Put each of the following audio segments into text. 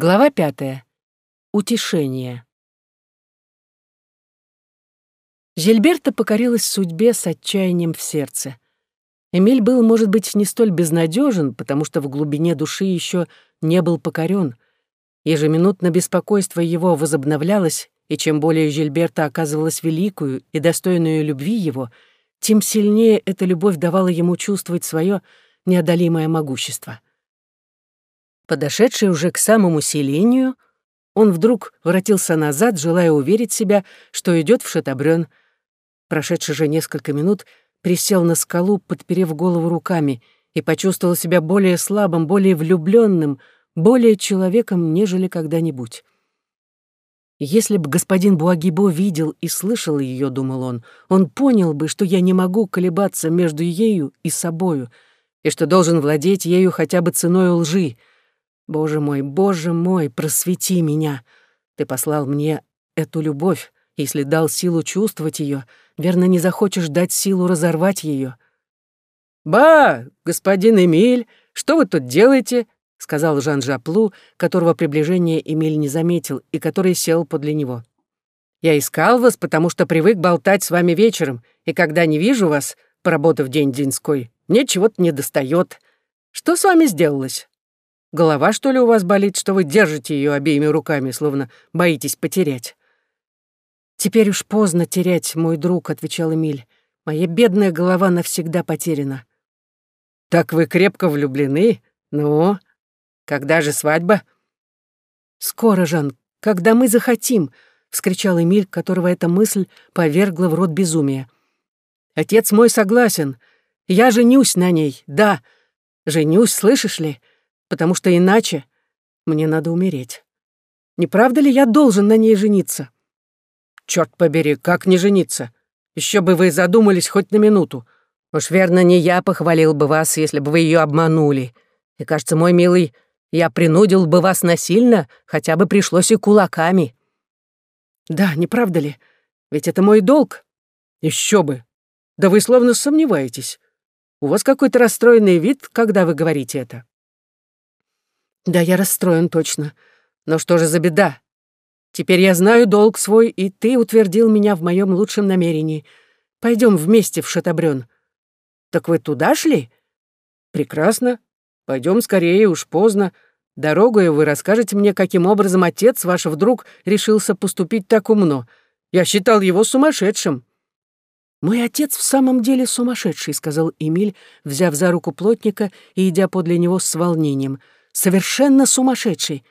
Глава пятая. Утешение. Жильберта покорилась судьбе с отчаянием в сердце. Эмиль был, может быть, не столь безнадежен, потому что в глубине души еще не был покорен. Ежеминутно беспокойство его возобновлялось, и чем более Жильберта оказывалась великую и достойную любви его, тем сильнее эта любовь давала ему чувствовать свое неодолимое могущество. Подошедший уже к самому селению, он вдруг воротился назад, желая уверить себя, что идет в Шатабрён. Прошедший же несколько минут, присел на скалу, подперев голову руками, и почувствовал себя более слабым, более влюбленным, более человеком, нежели когда-нибудь. Если бы господин Буагибо видел и слышал ее, думал он, он понял бы, что я не могу колебаться между ею и собою, и что должен владеть ею хотя бы ценой лжи, Боже мой, Боже мой, просвети меня. Ты послал мне эту любовь, если дал силу чувствовать ее, верно, не захочешь дать силу разорвать ее. «Ба, господин Эмиль, что вы тут делаете?» — сказал Жан Жаплу, которого приближение Эмиль не заметил и который сел подле него. «Я искал вас, потому что привык болтать с вами вечером, и когда не вижу вас, поработав день-деньской, мне чего-то не достает. Что с вами сделалось?» Голова, что ли, у вас болит, что вы держите ее обеими руками, словно боитесь потерять?» «Теперь уж поздно терять, мой друг», — отвечал Эмиль. «Моя бедная голова навсегда потеряна». «Так вы крепко влюблены? Ну, когда же свадьба?» «Скоро, Жан, когда мы захотим», — вскричал Эмиль, которого эта мысль повергла в рот безумия. «Отец мой согласен. Я женюсь на ней, да. Женюсь, слышишь ли? Потому что иначе мне надо умереть. Не правда ли я должен на ней жениться? Черт побери, как не жениться? Еще бы вы задумались хоть на минуту. Уж верно, не я похвалил бы вас, если бы вы ее обманули. И, кажется, мой милый, я принудил бы вас насильно, хотя бы пришлось и кулаками. Да, не правда ли? Ведь это мой долг. Еще бы. Да вы словно сомневаетесь. У вас какой-то расстроенный вид, когда вы говорите это. Да, я расстроен точно. Но что же за беда? Теперь я знаю долг свой, и ты утвердил меня в моем лучшем намерении. Пойдем вместе в Шатабрён. Так вы туда шли? Прекрасно. Пойдем скорее, уж поздно. Дорогою вы расскажете мне, каким образом отец ваш вдруг решился поступить так умно. Я считал его сумасшедшим. «Мой отец в самом деле сумасшедший», — сказал Эмиль, взяв за руку плотника и идя подле него с волнением — совершенно сумасшедший.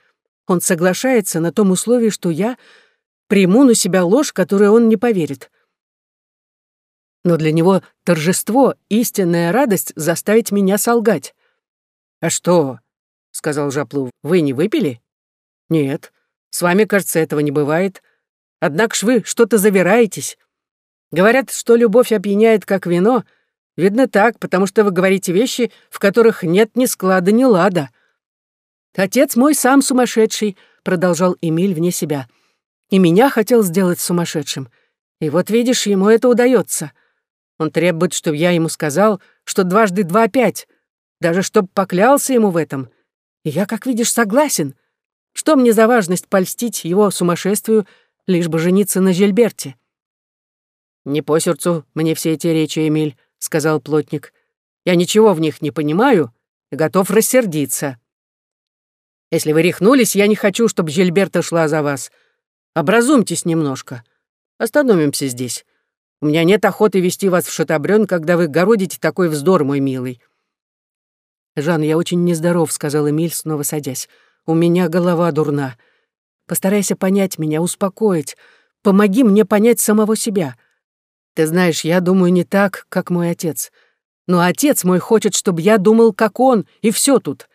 Он соглашается на том условии, что я приму на себя ложь, которой он не поверит. Но для него торжество, истинная радость заставить меня солгать. «А что?» — сказал Жаплу. «Вы не выпили?» «Нет. С вами, кажется, этого не бывает. Однако ж вы что-то завираетесь. Говорят, что любовь опьяняет, как вино. Видно так, потому что вы говорите вещи, в которых нет ни склада, ни лада. «Отец мой сам сумасшедший», — продолжал Эмиль вне себя. «И меня хотел сделать сумасшедшим. И вот видишь, ему это удается. Он требует, чтобы я ему сказал, что дважды два — пять, даже чтоб поклялся ему в этом. И я, как видишь, согласен. Что мне за важность польстить его сумасшествию, лишь бы жениться на Жильберте?» «Не по сердцу мне все эти речи, Эмиль», — сказал плотник. «Я ничего в них не понимаю и готов рассердиться». Если вы рехнулись, я не хочу, чтобы Жильберта шла за вас. Образумьтесь немножко. Остановимся здесь. У меня нет охоты вести вас в Шатабрён, когда вы городите такой вздор, мой милый». «Жан, я очень нездоров», — сказал Эмиль, снова садясь. «У меня голова дурна. Постарайся понять меня, успокоить. Помоги мне понять самого себя. Ты знаешь, я думаю не так, как мой отец. Но отец мой хочет, чтобы я думал, как он, и все тут.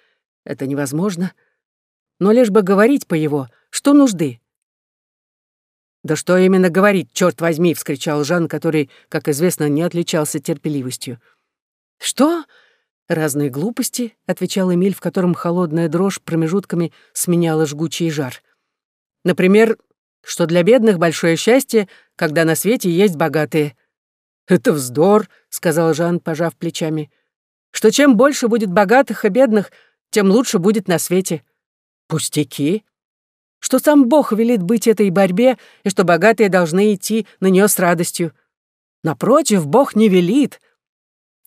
Это невозможно но лишь бы говорить по его, что нужды. «Да что именно говорить, черт возьми!» — вскричал Жан, который, как известно, не отличался терпеливостью. «Что?» «Разные глупости», — отвечал Эмиль, в котором холодная дрожь промежутками сменяла жгучий жар. «Например, что для бедных большое счастье, когда на свете есть богатые». «Это вздор», — сказал Жан, пожав плечами. «Что чем больше будет богатых и бедных, тем лучше будет на свете. Пустяки. Что сам Бог велит быть этой борьбе, и что богатые должны идти на нее с радостью. Напротив, Бог не велит,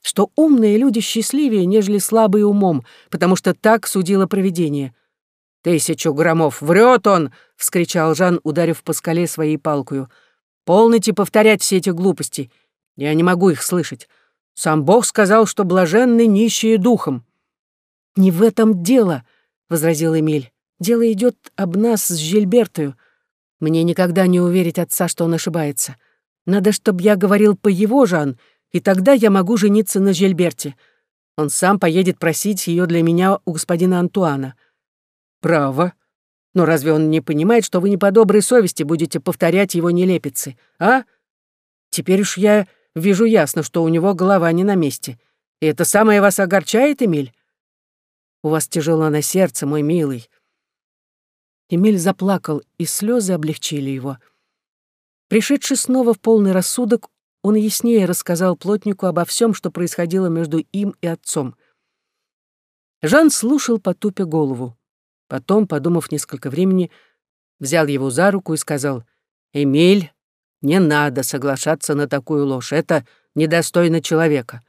что умные люди счастливее, нежели слабые умом, потому что так судило провидение. «Тысячу граммов! Врет он!» — вскричал Жан, ударив по скале своей палкою. «Полните повторять все эти глупости. Я не могу их слышать. Сам Бог сказал, что блаженны нищие духом». «Не в этом дело», — возразил Эмиль. «Дело идет об нас с Жильбертою. Мне никогда не уверить отца, что он ошибается. Надо, чтобы я говорил по его, Жан, и тогда я могу жениться на Жильберте. Он сам поедет просить ее для меня у господина Антуана». «Право. Но разве он не понимает, что вы не по доброй совести будете повторять его нелепицы, а? Теперь уж я вижу ясно, что у него голова не на месте. И это самое вас огорчает, Эмиль? У вас тяжело на сердце, мой милый». Эмиль заплакал, и слезы облегчили его. Пришедший снова в полный рассудок, он яснее рассказал плотнику обо всем, что происходило между им и отцом. Жан слушал, потупя голову. Потом, подумав несколько времени, взял его за руку и сказал, «Эмиль, не надо соглашаться на такую ложь, это недостойно человека.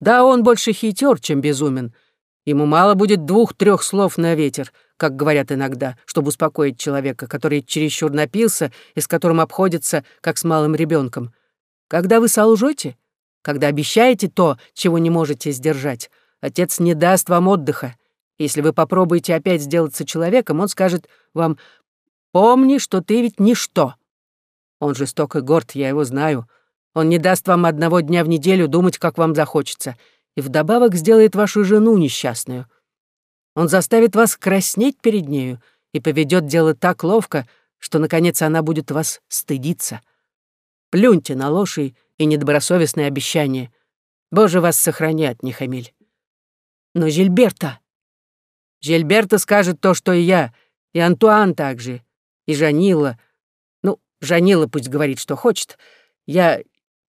Да, он больше хитер, чем безумен. Ему мало будет двух-трех слов на ветер, как говорят иногда, чтобы успокоить человека, который чересчур напился и с которым обходится, как с малым ребенком. Когда вы солжете, когда обещаете то, чего не можете сдержать, отец не даст вам отдыха. Если вы попробуете опять сделаться человеком, он скажет вам «Помни, что ты ведь ничто». Он жесток и горд, я его знаю. Он не даст вам одного дня в неделю думать, как вам захочется, и вдобавок сделает вашу жену несчастную. Он заставит вас краснеть перед нею и поведет дело так ловко, что, наконец, она будет вас стыдиться. Плюньте на ложь и недобросовестные обещания. Боже вас сохрани от них. Но Жильберта... Жильберта скажет то, что и я, и Антуан также, и Жанила. Ну, Жанила пусть говорит, что хочет. Я...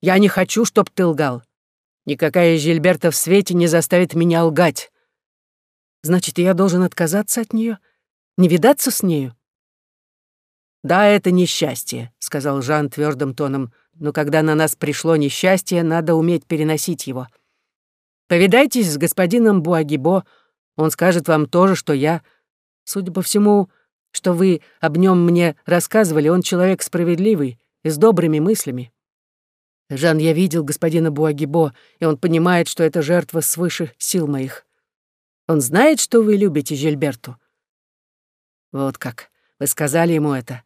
я не хочу, чтоб ты лгал. Никакая Жильберта в свете не заставит меня лгать. Значит, я должен отказаться от нее, не видаться с нею? Да, это несчастье, сказал Жан твердым тоном, но когда на нас пришло несчастье, надо уметь переносить его. Повидайтесь с господином Буагибо, он скажет вам то же, что я. Судя по всему, что вы об нем мне рассказывали, он человек справедливый и с добрыми мыслями. Жан, я видел господина Буагибо, и он понимает, что это жертва свыше сил моих. Он знает, что вы любите Жильберту? Вот как. Вы сказали ему это.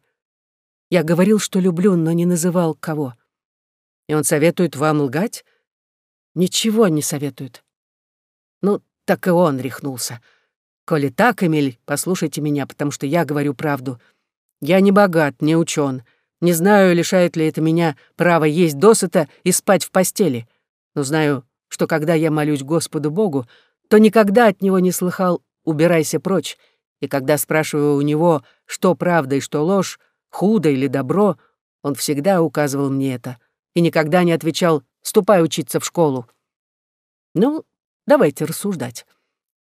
Я говорил, что люблю, но не называл кого. И он советует вам лгать? Ничего не советует. Ну, так и он рехнулся. Коли так, Эмиль, послушайте меня, потому что я говорю правду. Я не богат, не учен. Не знаю, лишает ли это меня права есть досыта и спать в постели, но знаю, что когда я молюсь Господу Богу, то никогда от него не слыхал «убирайся прочь», и когда спрашиваю у него, что правда и что ложь, худо или добро, он всегда указывал мне это и никогда не отвечал «ступай учиться в школу». Ну, давайте рассуждать.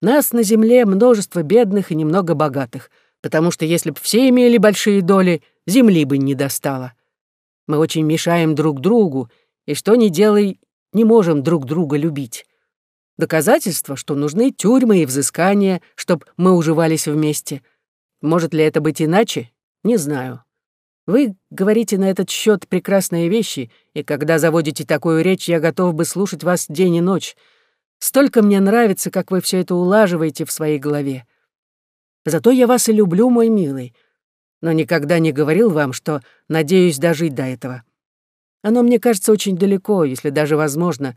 Нас на земле множество бедных и немного богатых, потому что если бы все имели большие доли, земли бы не достало. Мы очень мешаем друг другу, и что ни делай, не можем друг друга любить. Доказательство, что нужны тюрьмы и взыскания, чтобы мы уживались вместе. Может ли это быть иначе? Не знаю. Вы говорите на этот счет прекрасные вещи, и когда заводите такую речь, я готов бы слушать вас день и ночь. Столько мне нравится, как вы все это улаживаете в своей голове. Зато я вас и люблю, мой милый но никогда не говорил вам, что надеюсь дожить до этого. Оно мне кажется очень далеко, если даже возможно.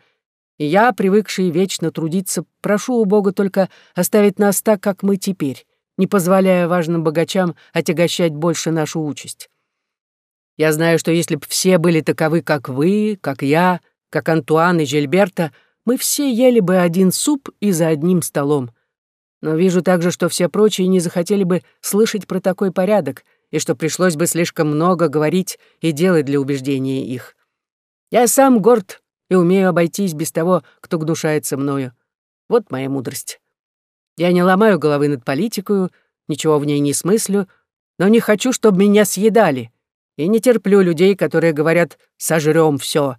И я, привыкший вечно трудиться, прошу у Бога только оставить нас так, как мы теперь, не позволяя важным богачам отягощать больше нашу участь. Я знаю, что если б все были таковы, как вы, как я, как Антуан и Жильберта, мы все ели бы один суп и за одним столом. Но вижу также, что все прочие не захотели бы слышать про такой порядок, и что пришлось бы слишком много говорить и делать для убеждения их. Я сам горд и умею обойтись без того, кто гнушается мною. Вот моя мудрость. Я не ломаю головы над политикою, ничего в ней не смыслю, но не хочу, чтобы меня съедали. И не терплю людей, которые говорят «сожрём всё».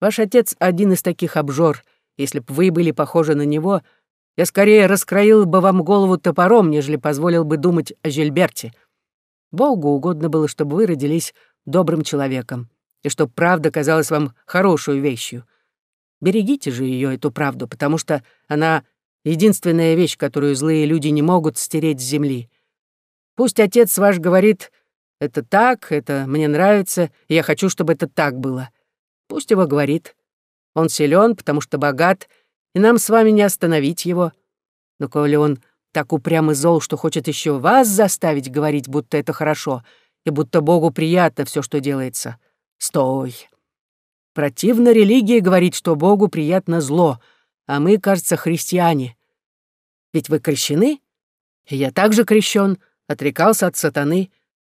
Ваш отец один из таких обжор. Если б вы были похожи на него, я скорее раскроил бы вам голову топором, нежели позволил бы думать о Жильберте. Богу угодно было, чтобы вы родились добрым человеком, и чтобы правда казалась вам хорошей вещью. Берегите же ее, эту правду, потому что она единственная вещь, которую злые люди не могут стереть с земли. Пусть отец ваш говорит «это так, это мне нравится, и я хочу, чтобы это так было». Пусть его говорит. Он силен, потому что богат, и нам с вами не остановить его. Но коли он так упрям и зол, что хочет еще вас заставить говорить, будто это хорошо, и будто Богу приятно все, что делается, стой. Противно религии говорить, что Богу приятно зло, а мы, кажется, христиане. Ведь вы крещены? И я также крещен, отрекался от сатаны.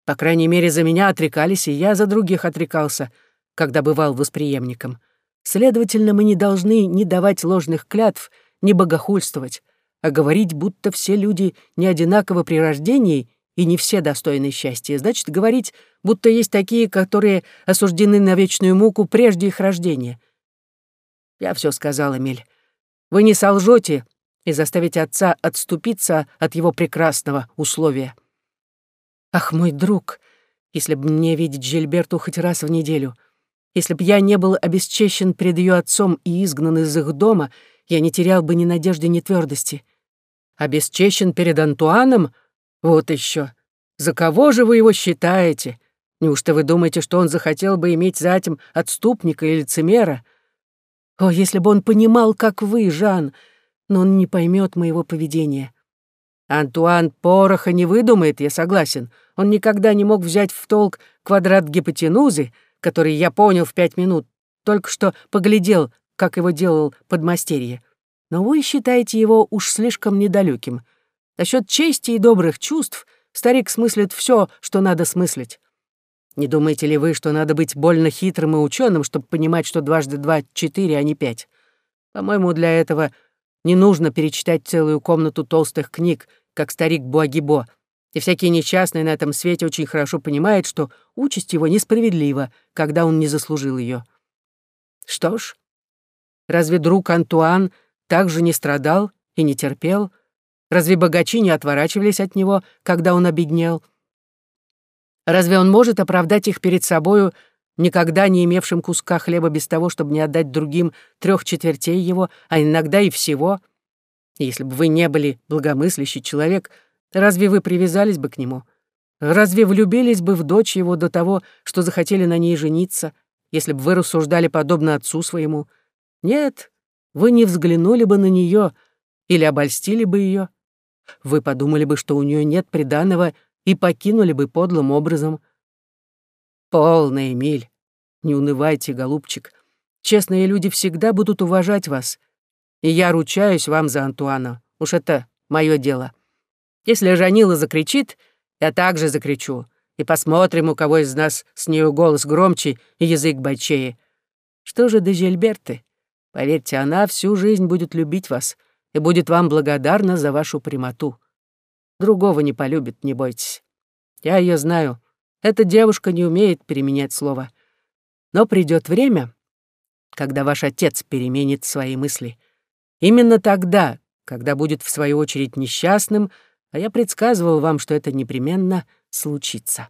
По крайней мере, за меня отрекались, и я за других отрекался — когда бывал восприемником. Следовательно, мы не должны ни давать ложных клятв, ни богохульствовать, а говорить, будто все люди не одинаковы при рождении и не все достойны счастья. Значит, говорить, будто есть такие, которые осуждены на вечную муку прежде их рождения. Я все сказал, Эмиль. Вы не солжете и заставите отца отступиться от его прекрасного условия. Ах, мой друг, если бы мне видеть Жильберту хоть раз в неделю — если б я не был обесчещен пред ее отцом и изгнан из их дома, я не терял бы ни надежды, ни твердости. Обесчещен перед Антуаном? Вот еще. За кого же вы его считаете? Неужто вы думаете, что он захотел бы иметь за этим отступника и лицемера? О, если бы он понимал, как вы, Жан, но он не поймет моего поведения. Антуан пороха не выдумает, я согласен. Он никогда не мог взять в толк квадрат гипотенузы, который я понял в пять минут, только что поглядел, как его делал подмастерье. Но вы считаете его уж слишком недалеким. Насчет чести и добрых чувств старик смыслит все, что надо смыслить. Не думаете ли вы, что надо быть больно хитрым и ученым, чтобы понимать, что дважды два — четыре, а не пять? По-моему, для этого не нужно перечитать целую комнату толстых книг, как старик Буагибо, и всякий несчастный на этом свете очень хорошо понимает, что участь его несправедлива, когда он не заслужил ее. Что ж, разве друг Антуан также не страдал и не терпел? Разве богачи не отворачивались от него, когда он обеднел? Разве он может оправдать их перед собою, никогда не имевшим куска хлеба без того, чтобы не отдать другим трех четвертей его, а иногда и всего? Если бы вы не были благомыслящий человек — Разве вы привязались бы к нему? Разве влюбились бы в дочь его до того, что захотели на ней жениться, если бы вы рассуждали подобно отцу своему? Нет, вы не взглянули бы на нее или обольстили бы ее. Вы подумали бы, что у нее нет приданого, и покинули бы подлым образом. Полный Эмиль, не унывайте, голубчик. Честные люди всегда будут уважать вас. И я ручаюсь вам за Антуана. Уж это мое дело. Если Жанила закричит, я также закричу. И посмотрим, у кого из нас с нею голос громче и язык бойчее. Что же до Жильберты? Поверьте, она всю жизнь будет любить вас и будет вам благодарна за вашу прямоту. Другого не полюбит, не бойтесь. Я ее знаю. Эта девушка не умеет переменять слово. Но придет время, когда ваш отец переменит свои мысли. Именно тогда, когда будет в свою очередь несчастным, а я предсказывал вам, что это непременно случится.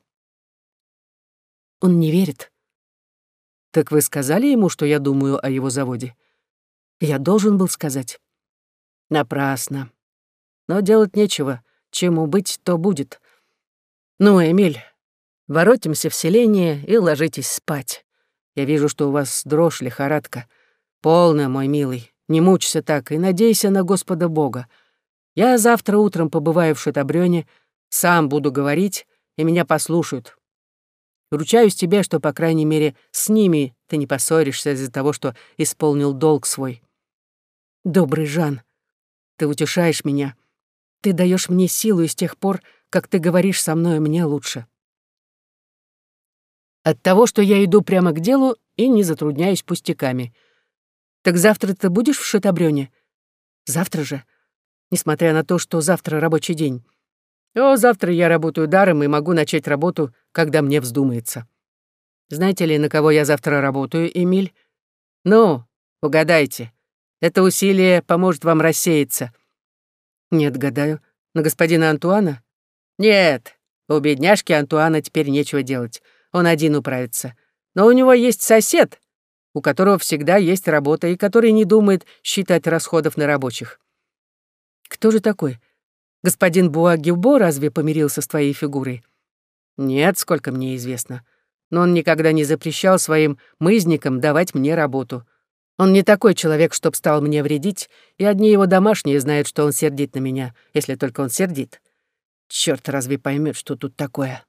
Он не верит. Так вы сказали ему, что я думаю о его заводе? Я должен был сказать. Напрасно. Но делать нечего. Чему быть, то будет. Ну, Эмиль, воротимся в селение и ложитесь спать. Я вижу, что у вас дрожь, лихорадка. Полная, мой милый, не мучься так и надейся на Господа Бога. Я завтра утром побываю в Шатабрёне, сам буду говорить, и меня послушают. Ручаюсь тебе, что, по крайней мере, с ними ты не поссоришься из-за того, что исполнил долг свой. Добрый Жан, ты утешаешь меня. Ты даешь мне силу, и с тех пор, как ты говоришь со мной, мне лучше. От того, что я иду прямо к делу и не затрудняюсь пустяками. Так завтра ты будешь в Шатабрёне? Завтра же несмотря на то, что завтра рабочий день. О, завтра я работаю даром и могу начать работу, когда мне вздумается. Знаете ли, на кого я завтра работаю, Эмиль? Ну, угадайте. Это усилие поможет вам рассеяться. Нет, гадаю. На господина Антуана? Нет, у бедняжки Антуана теперь нечего делать. Он один управится. Но у него есть сосед, у которого всегда есть работа и который не думает считать расходов на рабочих. Кто же такой? Господин Буагибо разве помирился с твоей фигурой? Нет, сколько мне известно. Но он никогда не запрещал своим мызникам давать мне работу. Он не такой человек, чтоб стал мне вредить, и одни его домашние знают, что он сердит на меня, если только он сердит. Черт, разве поймет, что тут такое?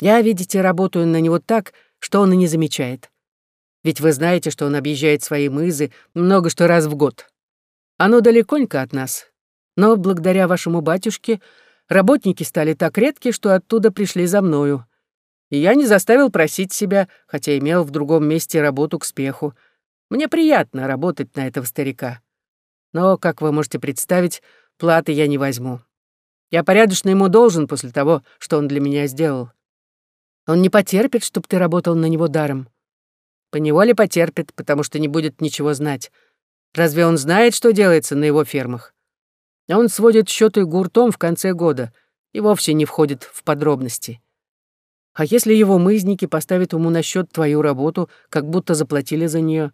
Я, видите, работаю на него так, что он и не замечает. Ведь вы знаете, что он объезжает свои мызы много что раз в год. Оно далеконько от нас. Но благодаря вашему батюшке работники стали так редки, что оттуда пришли за мною. И я не заставил просить себя, хотя имел в другом месте работу к спеху. Мне приятно работать на этого старика. Но, как вы можете представить, платы я не возьму. Я порядочно ему должен после того, что он для меня сделал. Он не потерпит, чтоб ты работал на него даром. Поневоле потерпит, потому что не будет ничего знать. Разве он знает, что делается на его фермах? Он сводит счеты гуртом в конце года и вовсе не входит в подробности. А если его мызники поставят ему на счет твою работу, как будто заплатили за нее?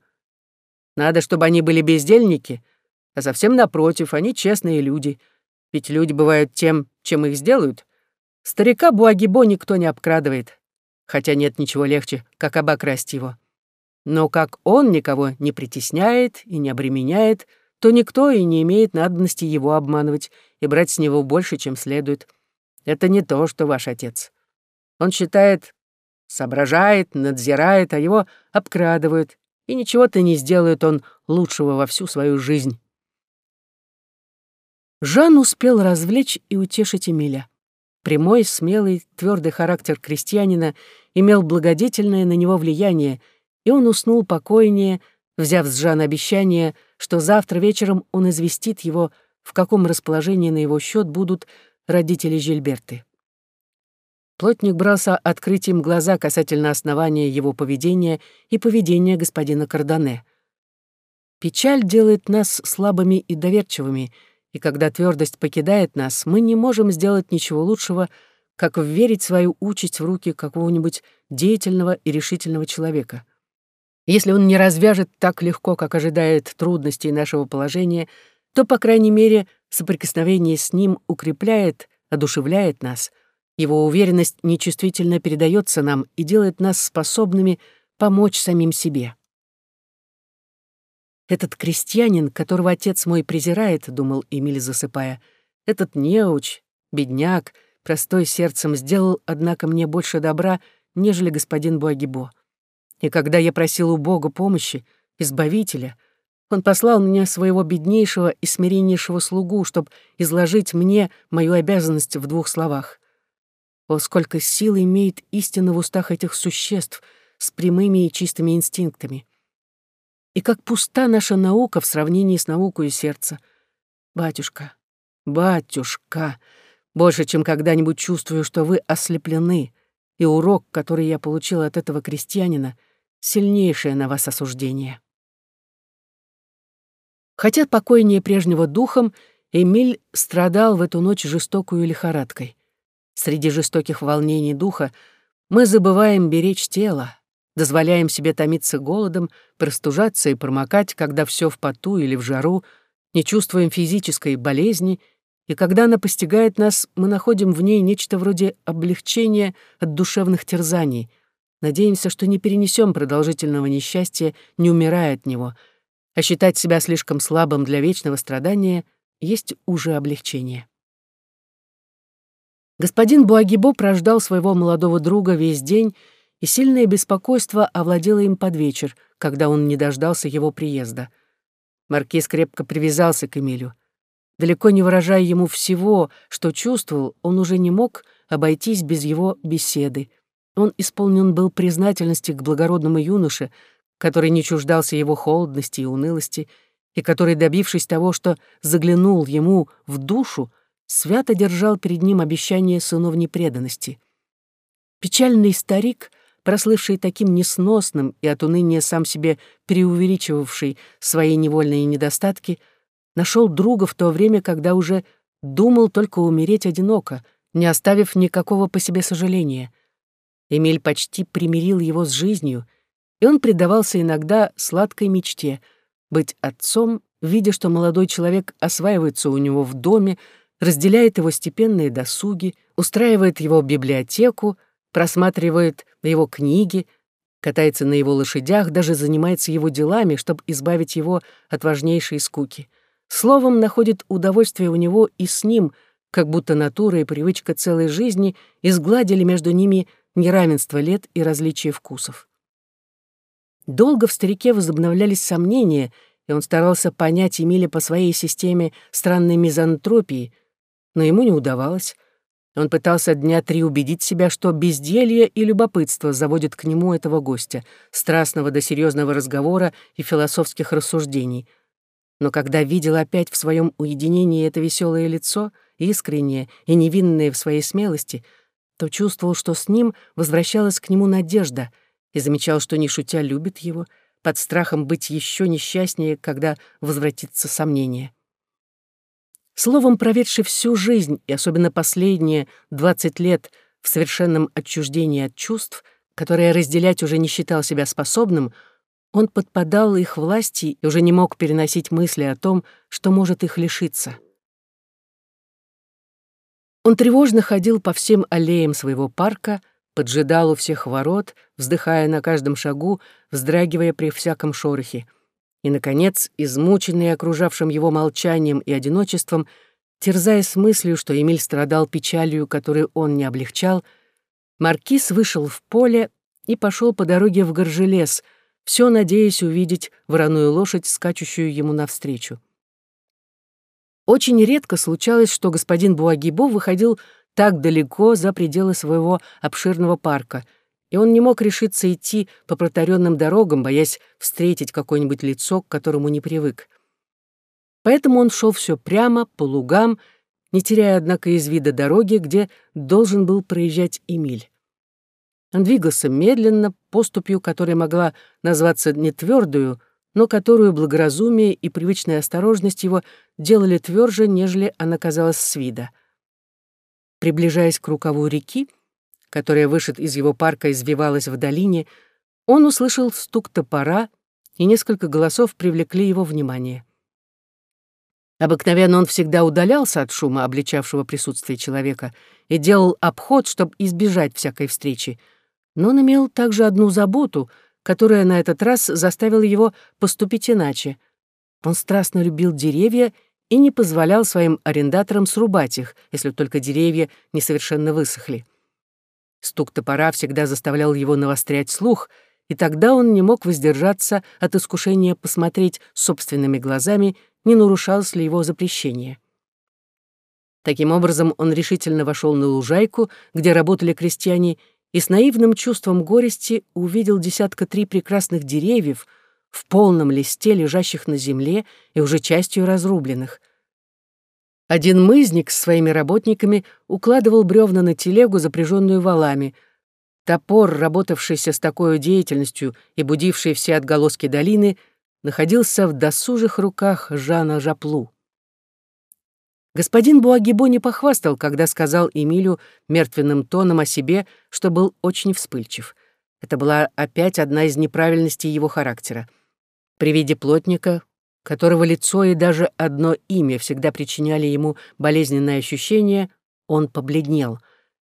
Надо, чтобы они были бездельники, а совсем напротив, они честные люди. Ведь люди бывают тем, чем их сделают. Старика Буагибо никто не обкрадывает хотя нет ничего легче, как обокрасть его. Но как он никого не притесняет и не обременяет, то никто и не имеет надобности его обманывать и брать с него больше, чем следует. Это не то, что ваш отец. Он считает, соображает, надзирает, а его обкрадывают, и ничего-то не сделает он лучшего во всю свою жизнь. Жан успел развлечь и утешить Эмиля. Прямой, смелый, твердый характер крестьянина имел благодетельное на него влияние, и он уснул покойнее, взяв с Жана обещание, что завтра вечером он известит его, в каком расположении на его счет будут родители Жильберты. Плотник брался открыть им глаза касательно основания его поведения и поведения господина Кардане. Печаль делает нас слабыми и доверчивыми, и когда твердость покидает нас, мы не можем сделать ничего лучшего, как верить свою участь в руки какого-нибудь деятельного и решительного человека. Если он не развяжет так легко, как ожидает трудностей нашего положения, то, по крайней мере, соприкосновение с ним укрепляет, одушевляет нас. Его уверенность нечувствительно передается нам и делает нас способными помочь самим себе. «Этот крестьянин, которого отец мой презирает», — думал Эмиль, засыпая, — «этот неуч, бедняк, — простой сердцем сделал, однако, мне больше добра, нежели господин Буагибо. И когда я просил у Бога помощи, избавителя, он послал мне своего беднейшего и смиреннейшего слугу, чтобы изложить мне мою обязанность в двух словах. О, сколько сил имеет истина в устах этих существ с прямыми и чистыми инстинктами. И как пуста наша наука в сравнении с наукой сердца. Батюшка, батюшка, больше, чем когда-нибудь чувствую, что вы ослеплены, и урок, который я получил от этого крестьянина, сильнейшее на вас осуждение. Хотя покойнее прежнего духом, Эмиль страдал в эту ночь жестокую лихорадкой. Среди жестоких волнений духа мы забываем беречь тело, дозволяем себе томиться голодом, простужаться и промокать, когда все в поту или в жару, не чувствуем физической болезни и когда она постигает нас, мы находим в ней нечто вроде облегчения от душевных терзаний. Надеемся, что не перенесем продолжительного несчастья, не умирая от него, а считать себя слишком слабым для вечного страдания есть уже облегчение. Господин Буагибо прождал своего молодого друга весь день, и сильное беспокойство овладело им под вечер, когда он не дождался его приезда. Маркиз крепко привязался к Эмилю. Далеко не выражая ему всего, что чувствовал, он уже не мог обойтись без его беседы. Он исполнен был признательности к благородному юноше, который не чуждался его холодности и унылости, и который, добившись того, что заглянул ему в душу, свято держал перед ним обещание сыновней преданности. Печальный старик, прослывший таким несносным и от уныния сам себе преувеличивавший свои невольные недостатки, нашел друга в то время, когда уже думал только умереть одиноко, не оставив никакого по себе сожаления. Эмиль почти примирил его с жизнью, и он предавался иногда сладкой мечте — быть отцом, видя, что молодой человек осваивается у него в доме, разделяет его степенные досуги, устраивает его библиотеку, просматривает его книги, катается на его лошадях, даже занимается его делами, чтобы избавить его от важнейшей скуки. Словом, находит удовольствие у него и с ним, как будто натура и привычка целой жизни изгладили между ними неравенство лет и различие вкусов. Долго в старике возобновлялись сомнения, и он старался понять Эмиля по своей системе странной мизантропии, но ему не удавалось. Он пытался дня три убедить себя, что безделье и любопытство заводят к нему этого гостя, страстного до серьезного разговора и философских рассуждений. Но когда видел опять в своем уединении это веселое лицо, искреннее и невинное в своей смелости, то чувствовал, что с ним возвращалась к нему надежда, и замечал, что, не шутя, любит его, под страхом быть еще несчастнее, когда возвратится сомнение. Словом, проведший всю жизнь, и особенно последние двадцать лет в совершенном отчуждении от чувств, которые разделять уже не считал себя способным, он подпадал их власти и уже не мог переносить мысли о том, что может их лишиться. Он тревожно ходил по всем аллеям своего парка, поджидал у всех ворот, вздыхая на каждом шагу, вздрагивая при всяком шорохе — и, наконец, измученный окружавшим его молчанием и одиночеством, терзаясь мыслью, что Эмиль страдал печалью, которую он не облегчал, Маркиз вышел в поле и пошел по дороге в Горжелес, все надеясь увидеть вороную лошадь, скачущую ему навстречу. Очень редко случалось, что господин Буагибо выходил так далеко за пределы своего обширного парка — и он не мог решиться идти по протаренным дорогам, боясь встретить какое-нибудь лицо, к которому не привык. Поэтому он шел все прямо, по лугам, не теряя, однако, из вида дороги, где должен был проезжать Эмиль. Он двигался медленно, поступью, которая могла назваться не твердую, но которую благоразумие и привычная осторожность его делали тверже, нежели она казалась с вида. Приближаясь к рукаву реки, которая вышед из его парка извивалась в долине, он услышал стук топора, и несколько голосов привлекли его внимание. Обыкновенно он всегда удалялся от шума, обличавшего присутствие человека, и делал обход, чтобы избежать всякой встречи. Но он имел также одну заботу, которая на этот раз заставила его поступить иначе. Он страстно любил деревья и не позволял своим арендаторам срубать их, если только деревья несовершенно высохли. Стук топора всегда заставлял его навострять слух, и тогда он не мог воздержаться от искушения посмотреть собственными глазами, не нарушалось ли его запрещение. Таким образом, он решительно вошел на лужайку, где работали крестьяне, и с наивным чувством горести увидел десятка три прекрасных деревьев в полном листе, лежащих на земле и уже частью разрубленных — один мызник с своими работниками укладывал бревна на телегу, запряженную валами. Топор, работавшийся с такой деятельностью и будивший все отголоски долины, находился в досужих руках Жана Жаплу. Господин Буагибо не похвастал, когда сказал Эмилю мертвенным тоном о себе, что был очень вспыльчив. Это была опять одна из неправильностей его характера. При виде плотника, которого лицо и даже одно имя всегда причиняли ему болезненное ощущение, он побледнел.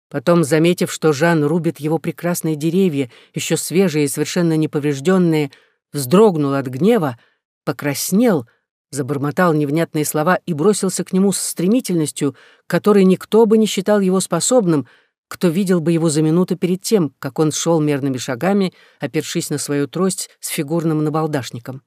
Потом, заметив, что Жан рубит его прекрасные деревья, еще свежие и совершенно неповрежденные, вздрогнул от гнева, покраснел, забормотал невнятные слова и бросился к нему с стремительностью, которой никто бы не считал его способным, кто видел бы его за минуту перед тем, как он шел мерными шагами, опершись на свою трость с фигурным набалдашником.